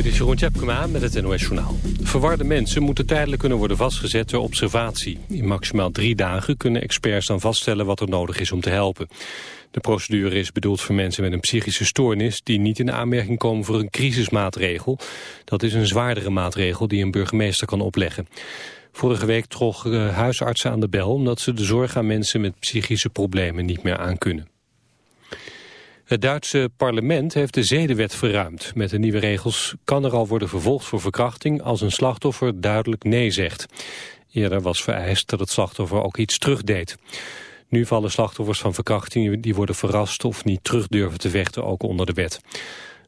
Dit is Jeroen Tjepkema met het NOS Journaal. Verwarde mensen moeten tijdelijk kunnen worden vastgezet ter observatie. In maximaal drie dagen kunnen experts dan vaststellen wat er nodig is om te helpen. De procedure is bedoeld voor mensen met een psychische stoornis... die niet in aanmerking komen voor een crisismaatregel. Dat is een zwaardere maatregel die een burgemeester kan opleggen. Vorige week trokken huisartsen aan de bel... omdat ze de zorg aan mensen met psychische problemen niet meer aankunnen. Het Duitse parlement heeft de zedenwet verruimd. Met de nieuwe regels kan er al worden vervolgd voor verkrachting als een slachtoffer duidelijk nee zegt. Eerder was vereist dat het slachtoffer ook iets terugdeed. Nu vallen slachtoffers van verkrachting die worden verrast of niet terug durven te vechten ook onder de wet.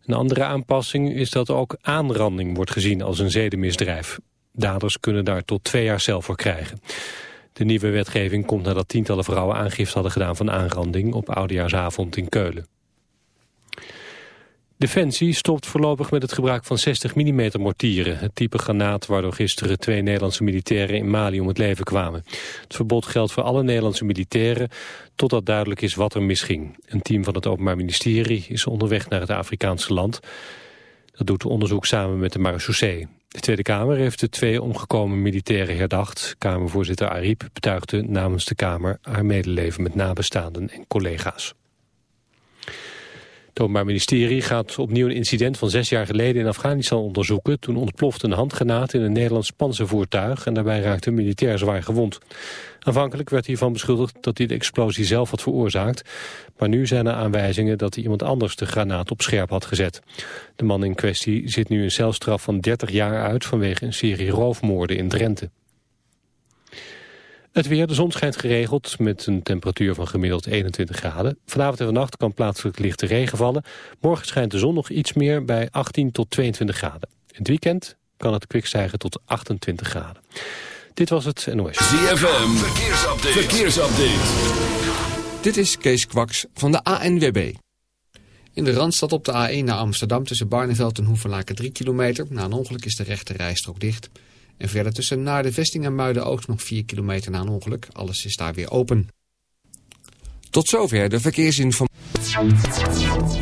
Een andere aanpassing is dat ook aanranding wordt gezien als een zedenmisdrijf. Daders kunnen daar tot twee jaar zelf voor krijgen. De nieuwe wetgeving komt nadat tientallen vrouwen aangifte hadden gedaan van aanranding op Oudejaarsavond in Keulen. Defensie stopt voorlopig met het gebruik van 60 mm mortieren. Het type granaat waardoor gisteren twee Nederlandse militairen in Mali om het leven kwamen. Het verbod geldt voor alle Nederlandse militairen totdat duidelijk is wat er misging. Een team van het Openbaar Ministerie is onderweg naar het Afrikaanse land. Dat doet onderzoek samen met de marechaussee. De Tweede Kamer heeft de twee omgekomen militairen herdacht. Kamervoorzitter Ariep betuigde namens de Kamer haar medeleven met nabestaanden en collega's. Het Openbaar Ministerie gaat opnieuw een incident van zes jaar geleden in Afghanistan onderzoeken. Toen ontplofte een handgranaat in een Nederlands panzervoertuig en daarbij raakte een militair zwaar gewond. Aanvankelijk werd hiervan beschuldigd dat hij de explosie zelf had veroorzaakt. Maar nu zijn er aanwijzingen dat hij iemand anders de granaat op scherp had gezet. De man in kwestie zit nu een celstraf van 30 jaar uit vanwege een serie roofmoorden in Drenthe. Het weer, de zon schijnt geregeld met een temperatuur van gemiddeld 21 graden. Vanavond en vannacht kan plaatselijk lichte regen vallen. Morgen schijnt de zon nog iets meer bij 18 tot 22 graden. In het weekend kan het kwik stijgen tot 28 graden. Dit was het NOS. ZFM, verkeersupdate. verkeersupdate. Dit is Kees Kwaks van de ANWB. In de Randstad op de A1 naar Amsterdam tussen Barneveld en Hoevenlaken 3 kilometer. Na een ongeluk is de rechte rijstrook dicht... En verder tussen naar de vesting en Muiden-Oost nog 4 kilometer na een ongeluk. Alles is daar weer open. Tot zover de verkeersinformatie.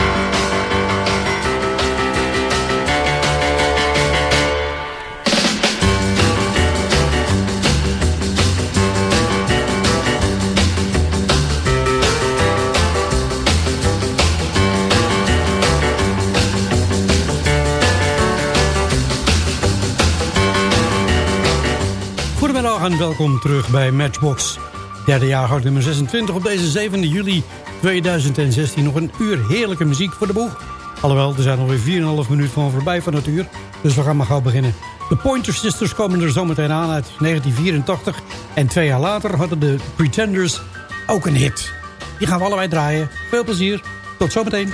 Goedemiddag en welkom terug bij Matchbox. Derde jaar nummer 26 op deze 7 juli 2016. Nog een uur heerlijke muziek voor de boeg. Alhoewel, er zijn alweer 4,5 minuten van voorbij van het uur. Dus we gaan maar gauw beginnen. De Pointer Sisters komen er zometeen aan uit 1984. En twee jaar later hadden de Pretenders ook een hit. Die gaan we allebei draaien. Veel plezier. Tot zometeen.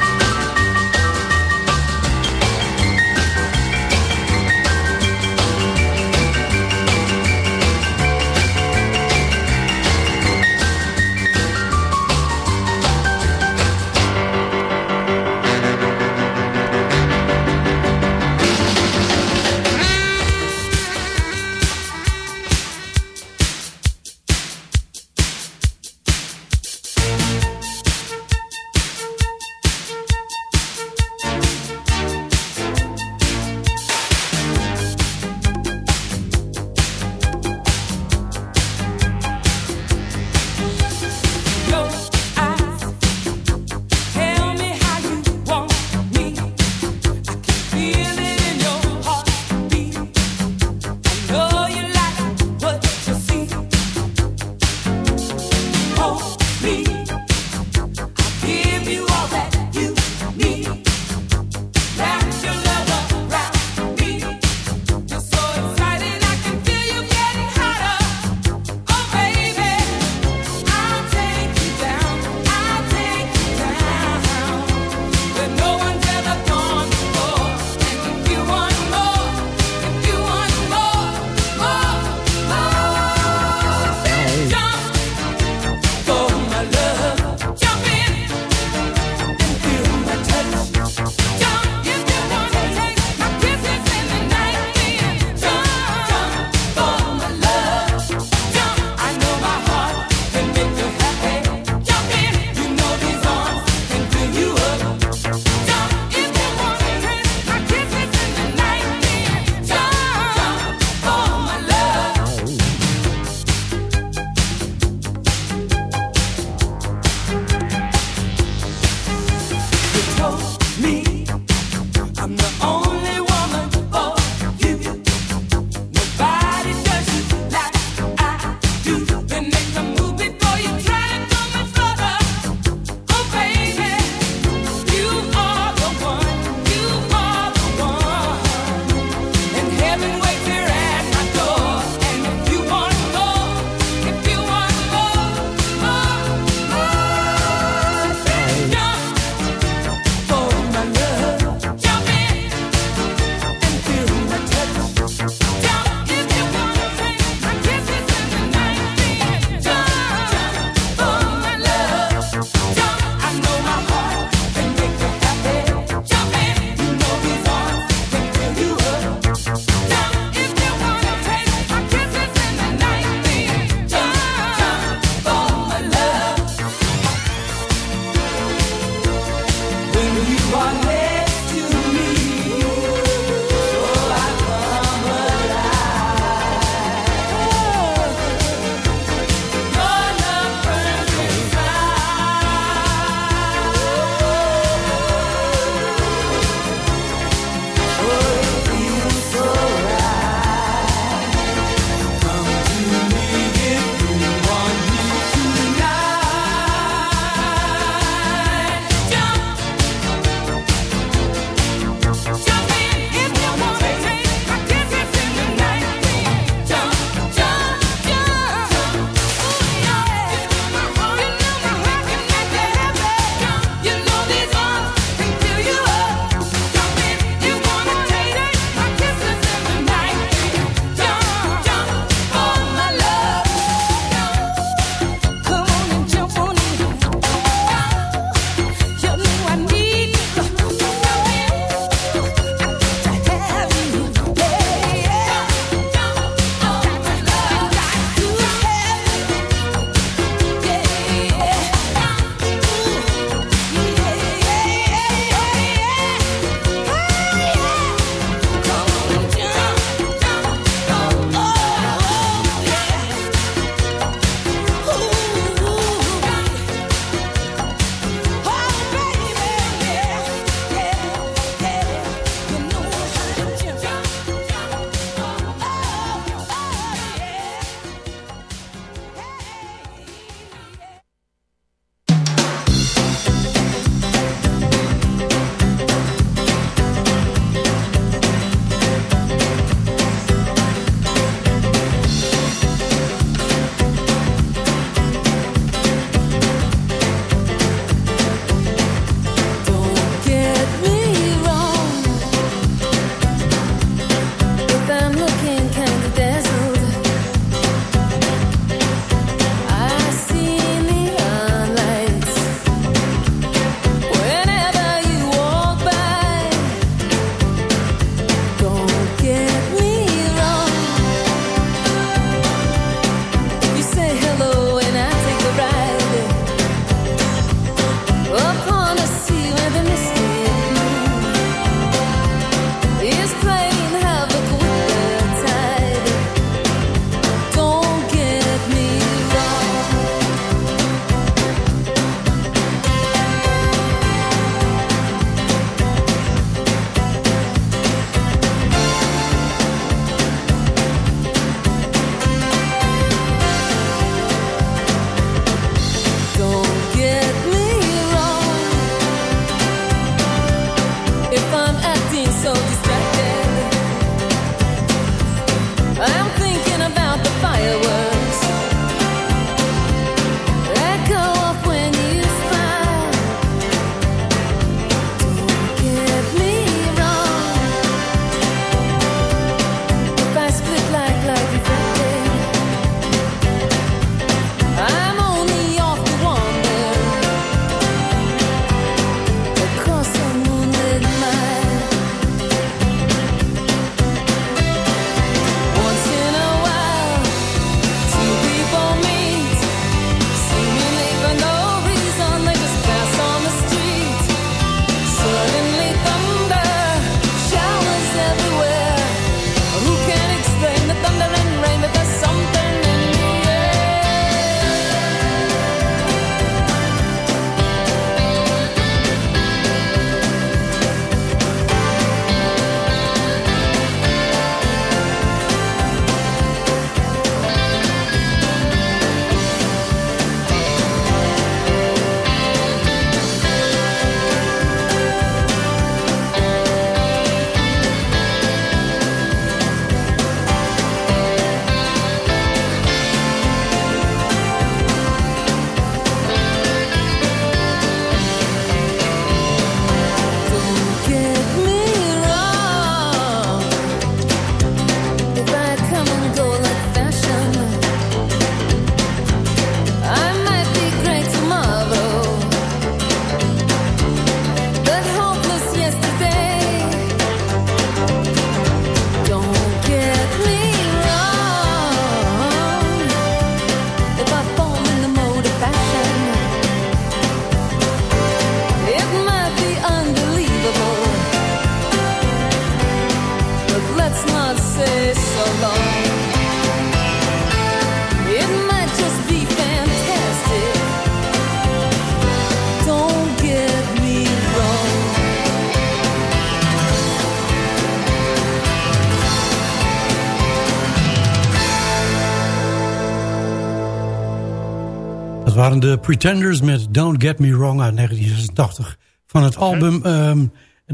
Waren de Pretenders met Don't Get Me Wrong uit 1986. Van het album um,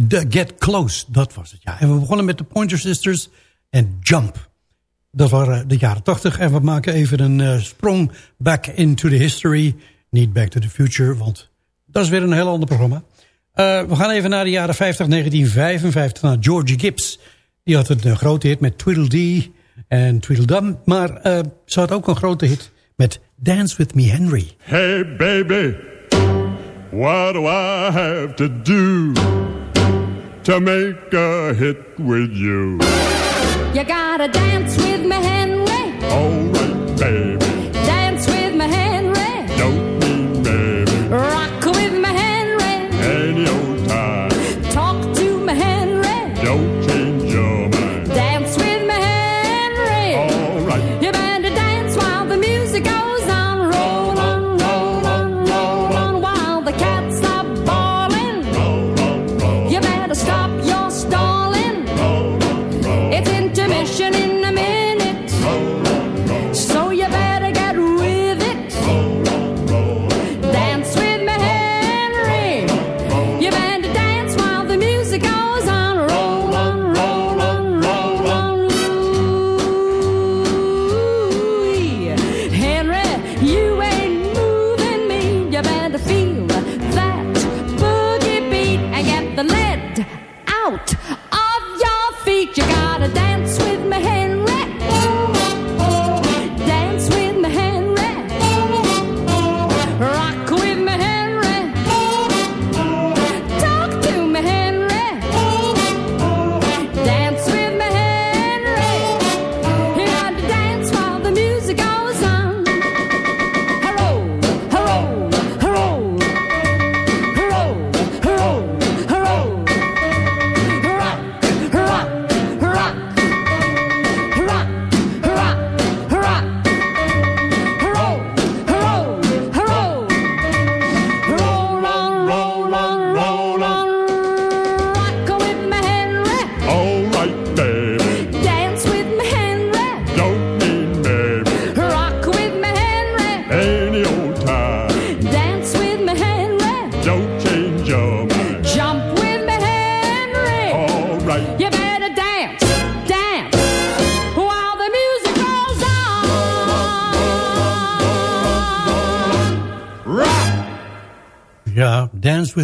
The Get Close, dat was het. Ja. En we begonnen met de Pointer Sisters en Jump. Dat waren de jaren 80. En we maken even een uh, sprong back into the history. Niet back to the future, want dat is weer een heel ander programma. Uh, we gaan even naar de jaren 50, 1955, naar Georgie Gibbs. Die had een grote hit met Tweedledee en Tweedledum. Maar uh, ze had ook een grote hit met Dance With Me Henry. Hey baby, what do I have to do to make a hit with you? You gotta dance with me Henry. Alright baby.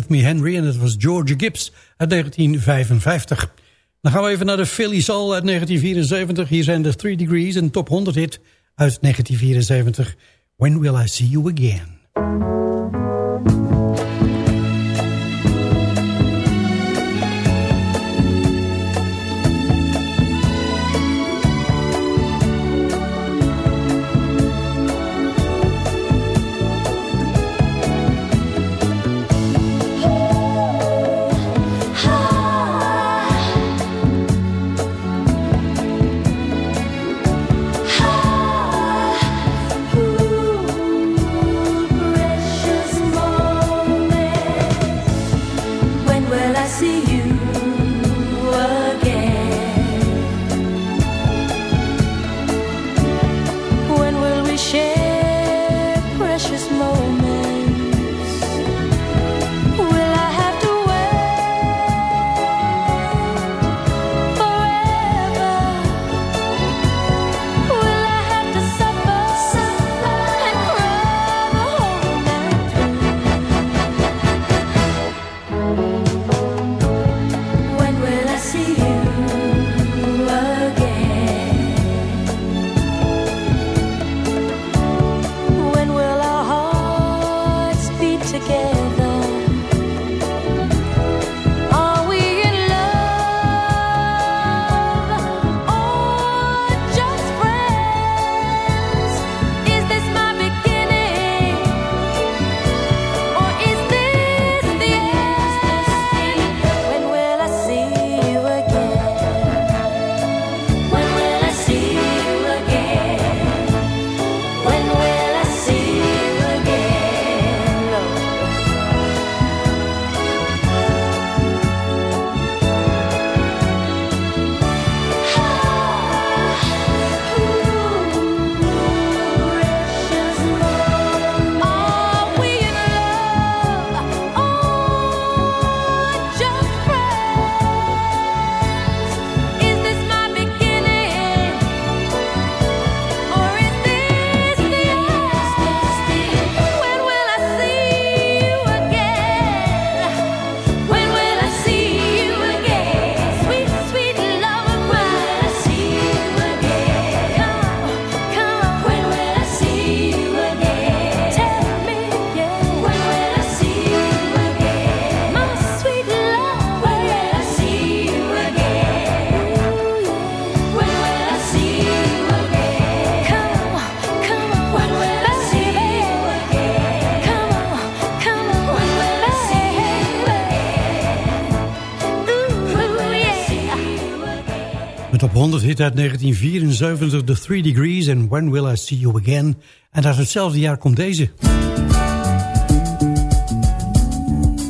Me Henry. En dat was George Gibbs uit 1955. Dan gaan we even naar de Philly Soul uit 1974. Hier zijn de Three Degrees, een top 100 hit uit 1974. When Will I See You Again? 100 hit uit 1974, The Three Degrees and When Will I See You Again. En uit hetzelfde jaar komt deze.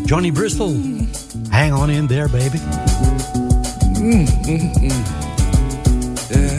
Johnny Bristol, Hang On In There Baby. Mm, mm, mm.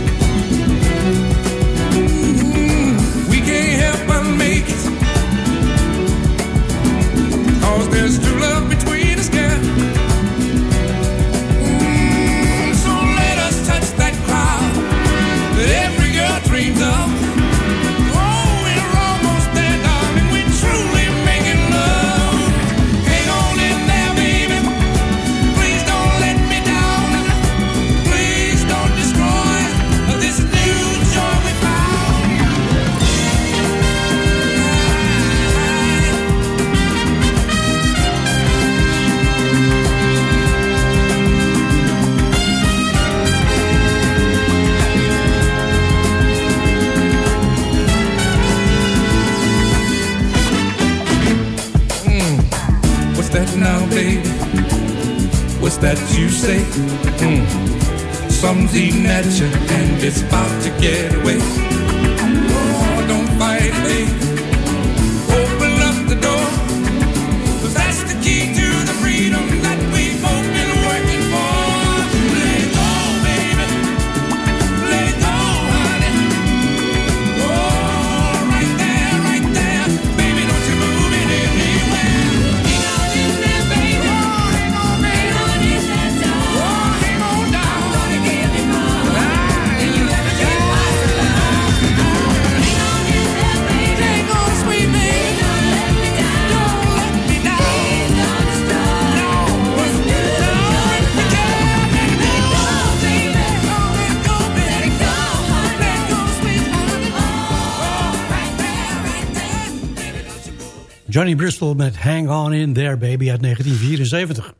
Johnny Bristol met Hang On In There Baby uit 1974.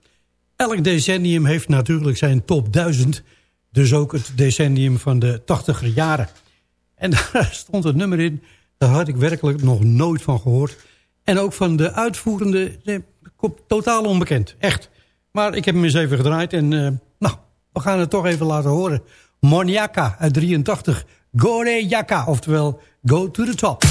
Elk decennium heeft natuurlijk zijn top 1000. Dus ook het decennium van de 80er jaren. En daar stond het nummer in. Daar had ik werkelijk nog nooit van gehoord. En ook van de uitvoerende... Totaal onbekend, echt. Maar ik heb hem eens even gedraaid. En eh, nou, we gaan het toch even laten horen. Moniaka uit 83. Gore yaka, oftewel Go to the Top.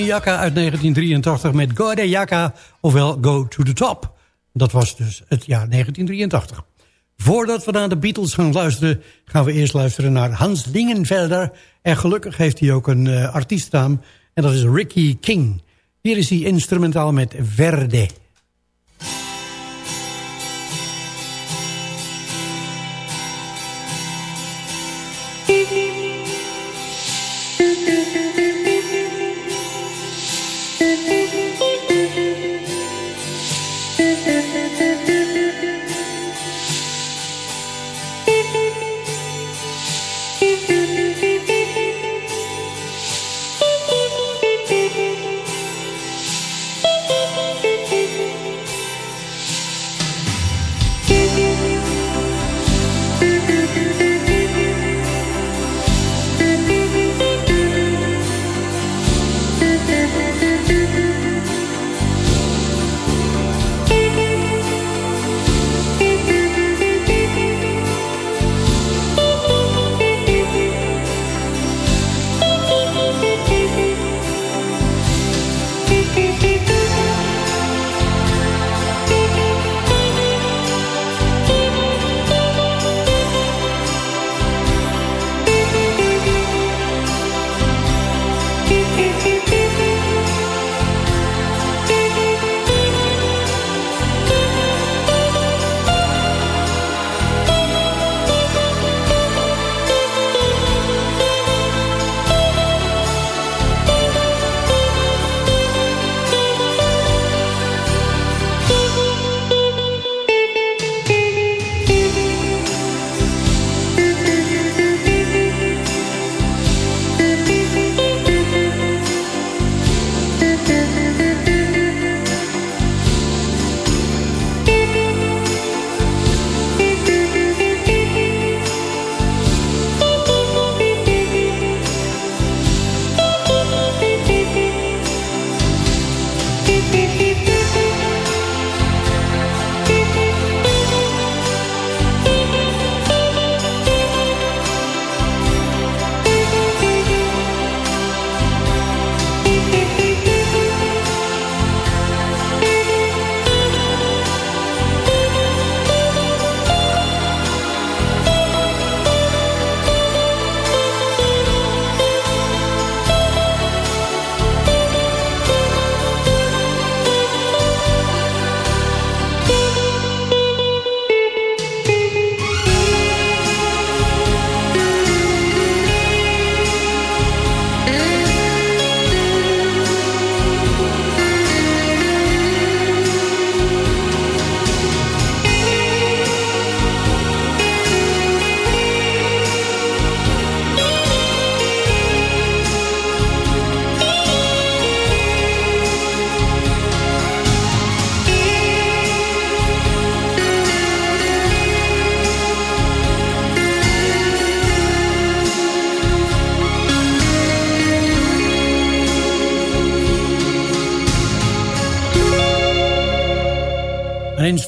Tony uit 1983 met Gode ofwel Go to the Top. Dat was dus het jaar 1983. Voordat we naar de Beatles gaan luisteren, gaan we eerst luisteren naar Hans Lingenvelder. En gelukkig heeft hij ook een eh, artiestnaam, en dat is Ricky King. Hier is hij instrumentaal met Verde.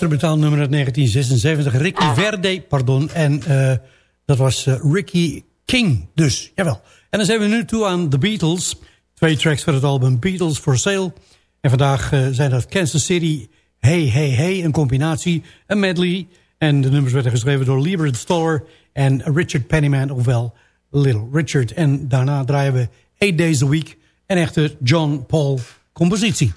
instrumentaal nummer uit 1976. Ricky ah. Verde, pardon. En eh, dat was eh, Ricky King dus, jawel. En dan zijn we nu toe aan The Beatles. Twee tracks van het album Beatles for Sale. En vandaag eh, zijn dat Kansas City, Hey Hey Hey, een combinatie, een medley. En de nummers werden geschreven door Liebert Stoller en Richard Pennyman, ofwel Little Richard. En daarna draaien we Eight Days a Week, een echte John Paul compositie.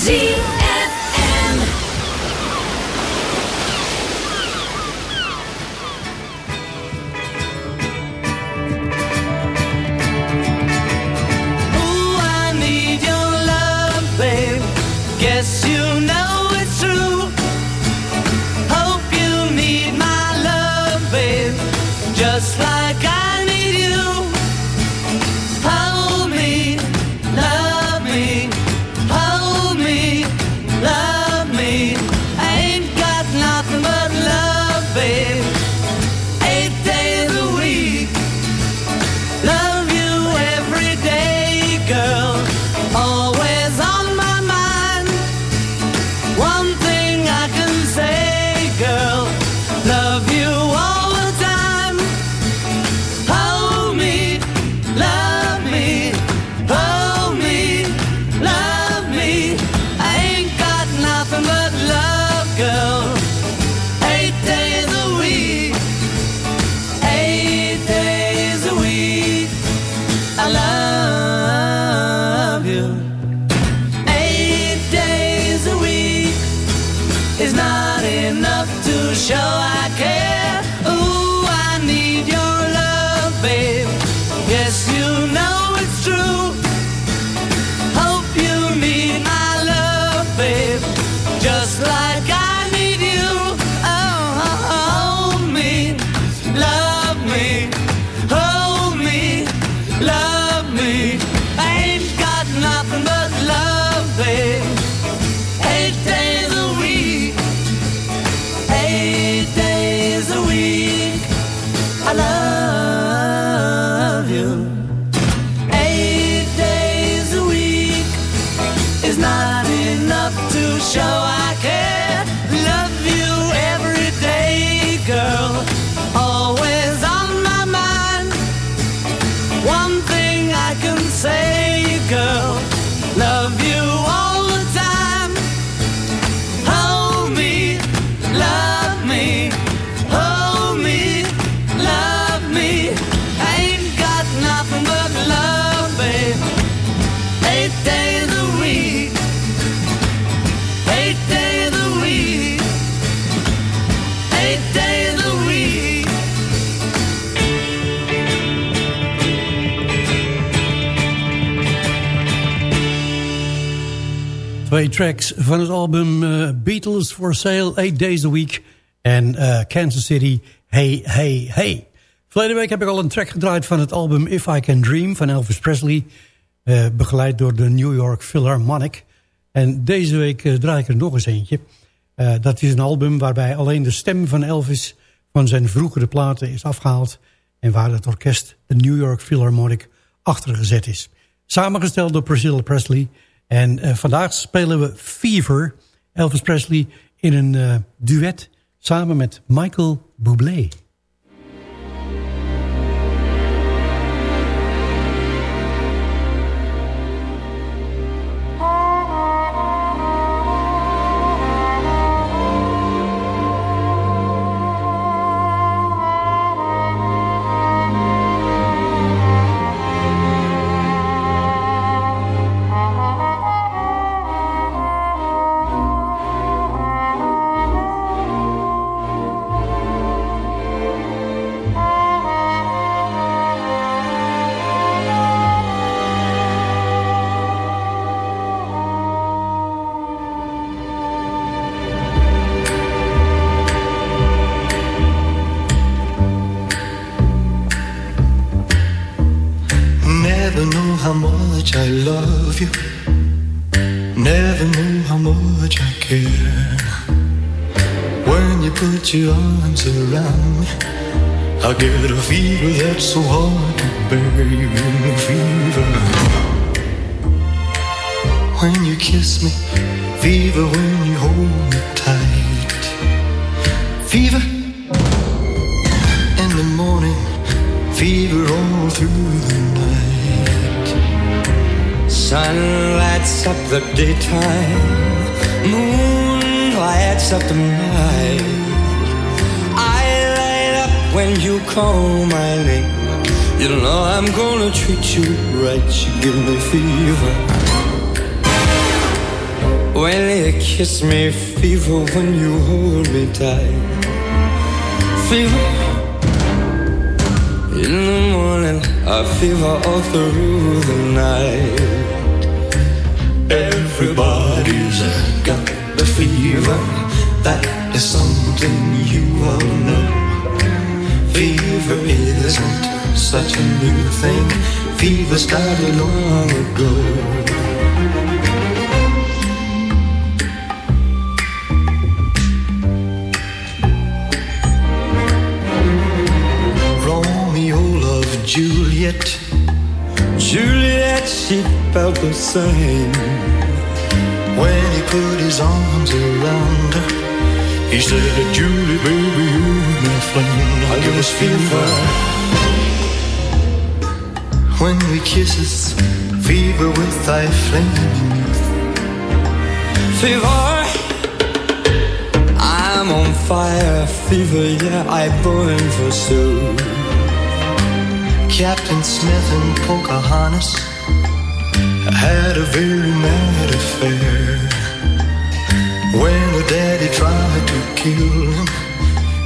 See. Tracks van het album eh, Beatles for Sale, 8 Days a Week. En eh, Kansas City, Hey, Hey, Hey. Verleden week heb ik al een track gedraaid van het album If I Can Dream van Elvis Presley. eh, begeleid door de New York Philharmonic. En deze week draai ik er nog eens eentje. Dat is een album waarbij alleen de stem van Elvis van zijn vroegere platen is afgehaald. En waar het orkest, de New York Philharmonic, achter gezet is. Samengesteld door Priscilla Presley. En eh, vandaag spelen we Fever, Elvis Presley, in een eh, duet samen met Michael Bublé. Fever that's so hard to bear. A fever. When you kiss me, fever when you hold me tight. Fever in the morning, fever all through the night. Sun lights up the daytime, moon lights up the night. When you call my name. You know I'm gonna treat you right. You give me fever. When you kiss me, fever. When you hold me tight, fever. In the morning, I fever all through the night. Everybody's got the fever. That is something you all know. Fever isn't such a new thing. Fever started long ago. Romeo loved Juliet. Juliet, she felt the same. When he put his arms around her, he said, Julie, baby, I give us fever. When we kiss, kisses, fever with thy flame. Fever, I'm on fire. Fever, yeah, I burn for Sue. Captain Smith and Pocahontas had a very mad affair. When her daddy tried to kill him,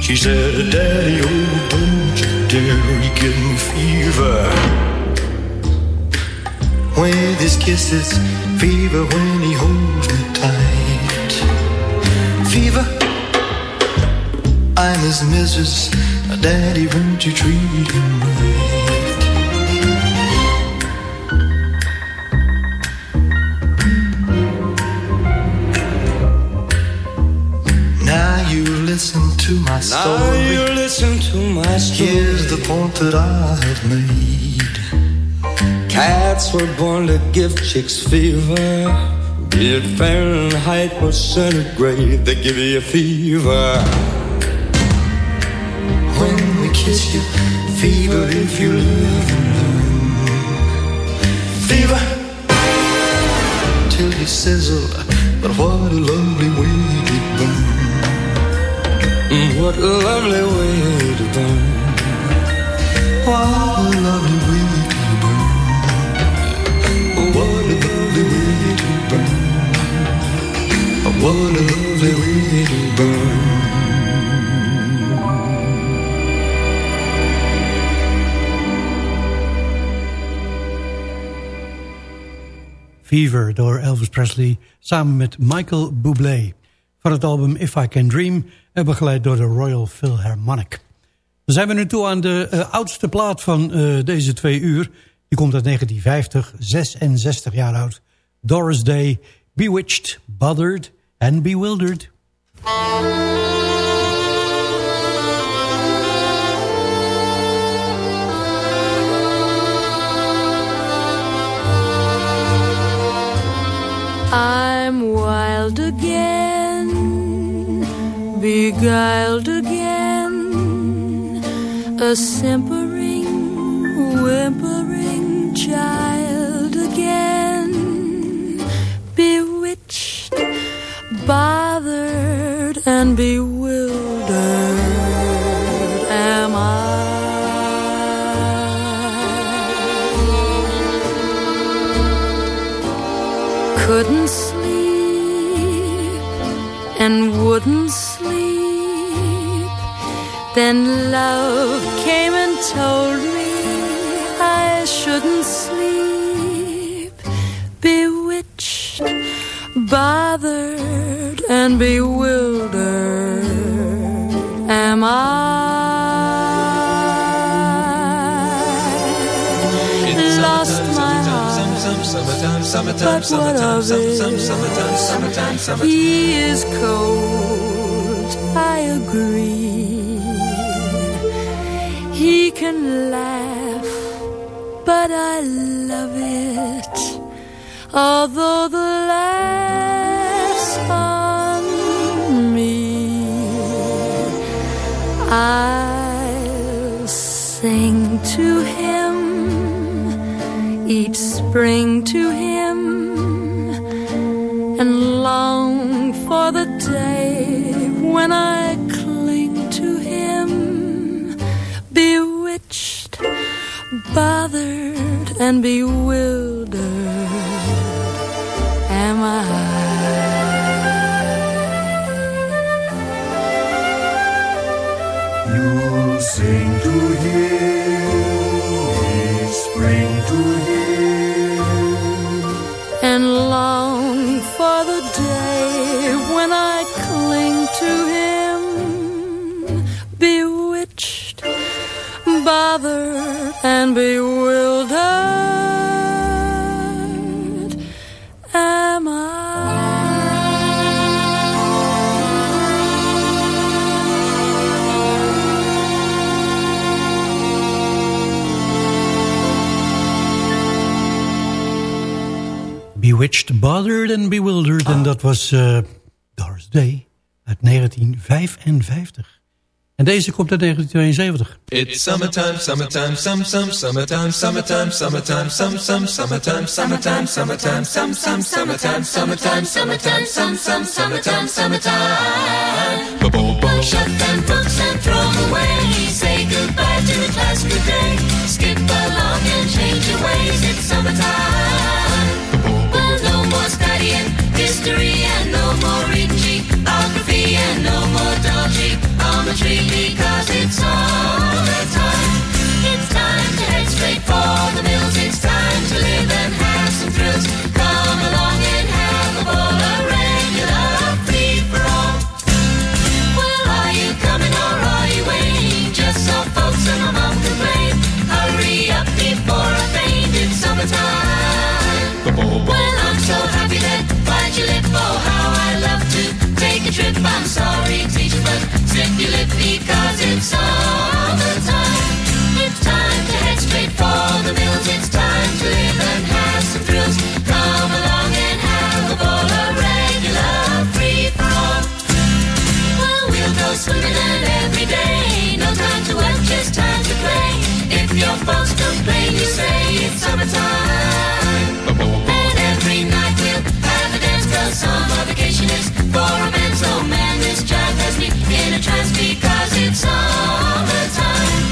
she said, Daddy, oh, don't you dare, you give me fever. With his kisses, fever when he holds me tight. Fever, I'm his missus, Daddy, won't you treat him right? Listen to my Now story. you listen to my story. Here's the point that I have made. Cats were born to give chicks fever. Be it Fahrenheit or centigrade, they give you a fever. When we kiss you, fever if you live and learn. Fever till you sizzle, but what a lovely What a lovely way to burn. What a lovely way to burn. What a lovely way to burn. What a lovely way to burn. Fever door Elvis Presley samen met Michael Bublé. Van het album If I Can Dream en begeleid door de Royal Philharmonic. Dan zijn we nu toe aan de eh, oudste plaat van eh, deze twee uur. Die komt uit 1950, 66 jaar oud. Doris Day, Bewitched, Bothered and Bewildered. I'm wild again, beguiled again, a simpering, whimpering child again, bewitched, bothered, and bewildered. Am I? Couldn't sleep and wouldn't. Then love came and told me I shouldn't sleep. Bewitched, bothered, and bewildered. Am I? Lost my heart. But what of it? He is cold, I agree. He can laugh, but I love it. Although the laughs on me, I'll sing to him each spring to him and long for the day when I bothered, and bewildered. And bewildered. Am Bewitched, Bothered and Bewildered. En dat was eh, Doris Day uit 1955. En deze komt uit 1972. It's summertime, summertime, some, some, summertime, summertime, summertime, some, some, summertime, summertime, summertime, some, some, summertime, summertime, summertime, some, some, summertime, summertime. Ba-boom, boom. Shut them books and throw away. Say goodbye to the class, good day. Skip along and change your ways. It's summertime. Sorry, teacher, but your lip because it's summertime. It's time to head straight for the mills. It's time to live and have some thrills. Come along and have a ball, a regular free for. Well, we'll go swimming and every day. No time to work, just time to play. If your folks complain, you say it's summertime. And every night we'll have a dance, cause summer vacation is for just because it's summertime.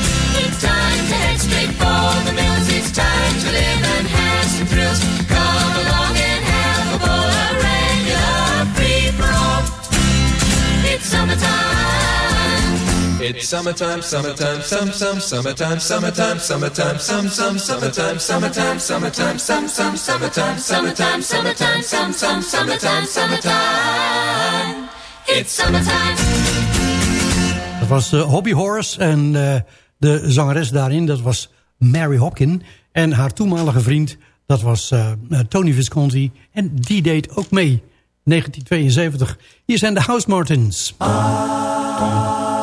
It's time to head straight for the mills. It's time to live and have some thrills. Come along and have a ball, a regular free for all. It's summertime. It's summertime, summertime, some, some, summertime, summertime, summertime, some, some, summertime, summertime, summertime, some, some, summertime, summertime, summertime, some, some, summertime, summertime. It's summertime. Dat was uh, Hobby Horse en uh, de zangeres daarin, dat was Mary Hopkin. En haar toenmalige vriend, dat was uh, Tony Visconti. En die deed ook mee, 1972. Hier zijn de House Martins. Are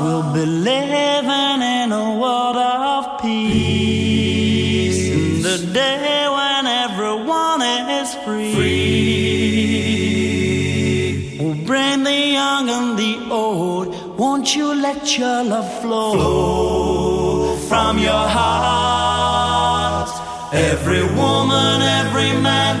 We'll be living in a world of peace. In the day when everyone is free. We'll bring the young and the old. Won't you let your love flow, from your heart? Every woman, every man,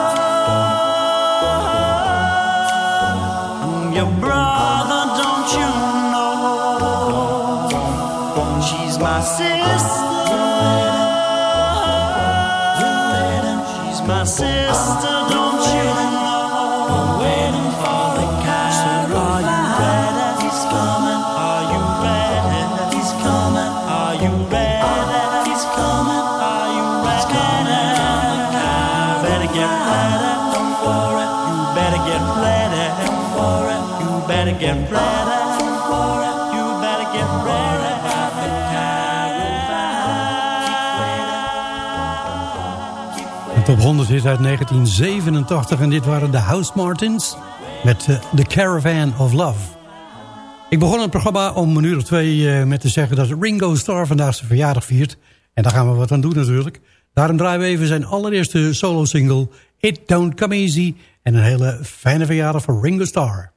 100 hit uit 1987 en dit waren de House Martins met uh, The Caravan of Love. Ik begon het programma om een uur of twee uh, met te zeggen dat Ringo Starr vandaag zijn verjaardag viert. En daar gaan we wat aan doen natuurlijk. Daarom draaien we even zijn allereerste solo single It Don't Come Easy. En een hele fijne verjaardag voor Ringo Starr.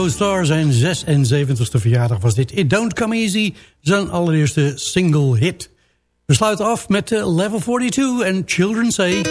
Ringo Starr zijn 76e verjaardag was dit. It Don't Come Easy, zijn allereerste single hit. We sluiten af met eh, Level 42 en Children Say...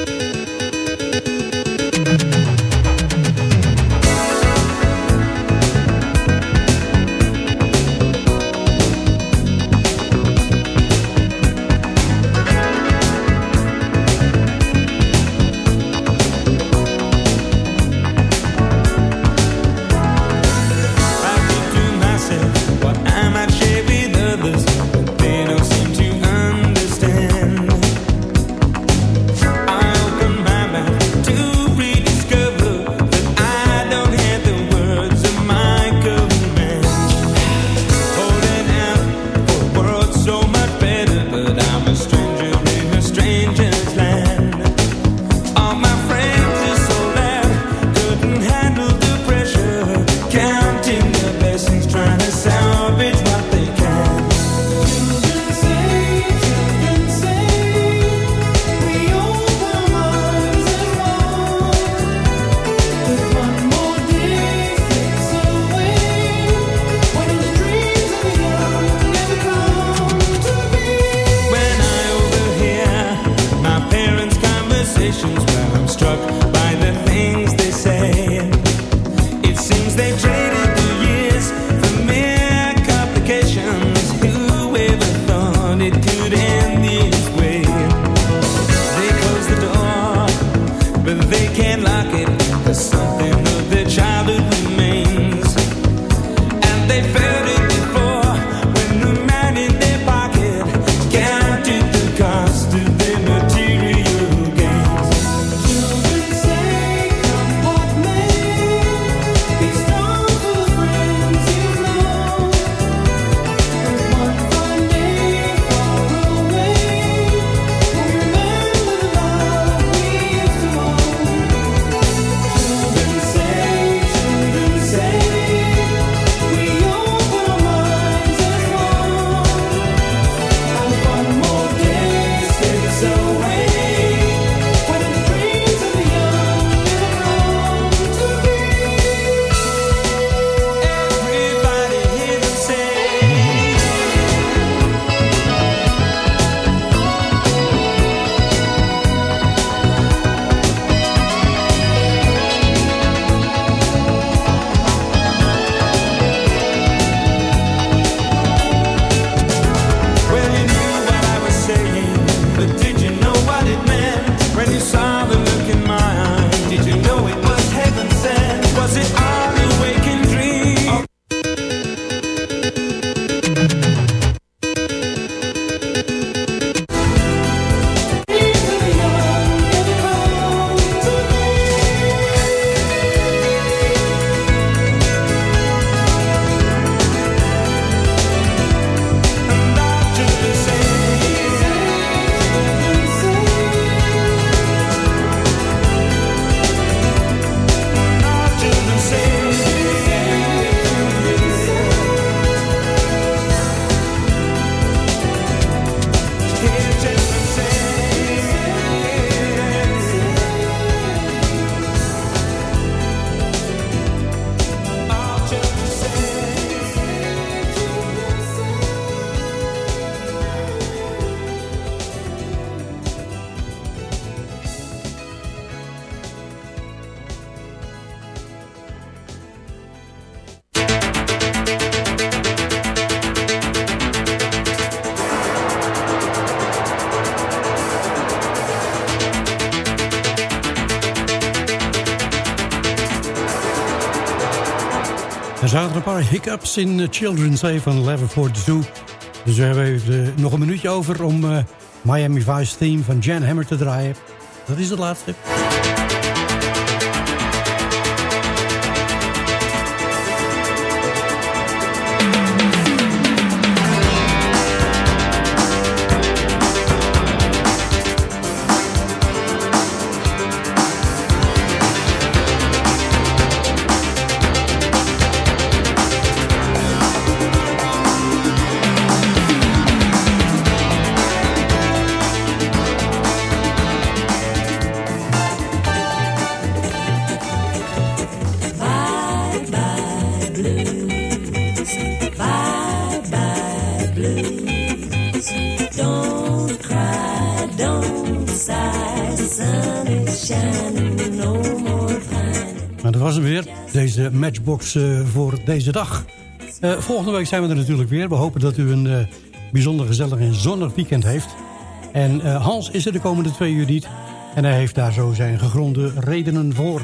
Hiccups in eh, Children's Day van Leverford Zoo. Dus we hebben eh, nog een minuutje over om eh, Miami Vice Theme van Jan Hammer te draaien. Dat is het laatste. Matchbox eh, voor deze dag. Eh, volgende week zijn we er natuurlijk weer. We hopen dat u een eh, bijzonder gezellig en zonnig weekend heeft. En Hans is er de komende twee uur niet. En hij heeft daar zo zijn gegronde redenen voor.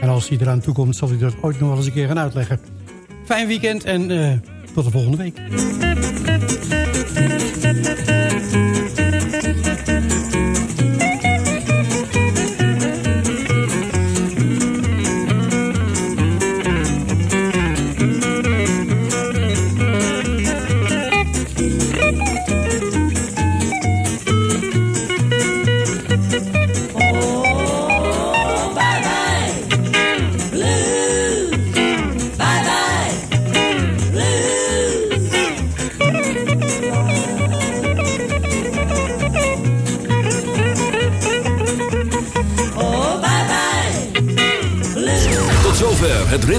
En als hij eraan toekomt, zal hij dat ooit nog wel eens een keer gaan uitleggen. Fijn weekend en tot de volgende week.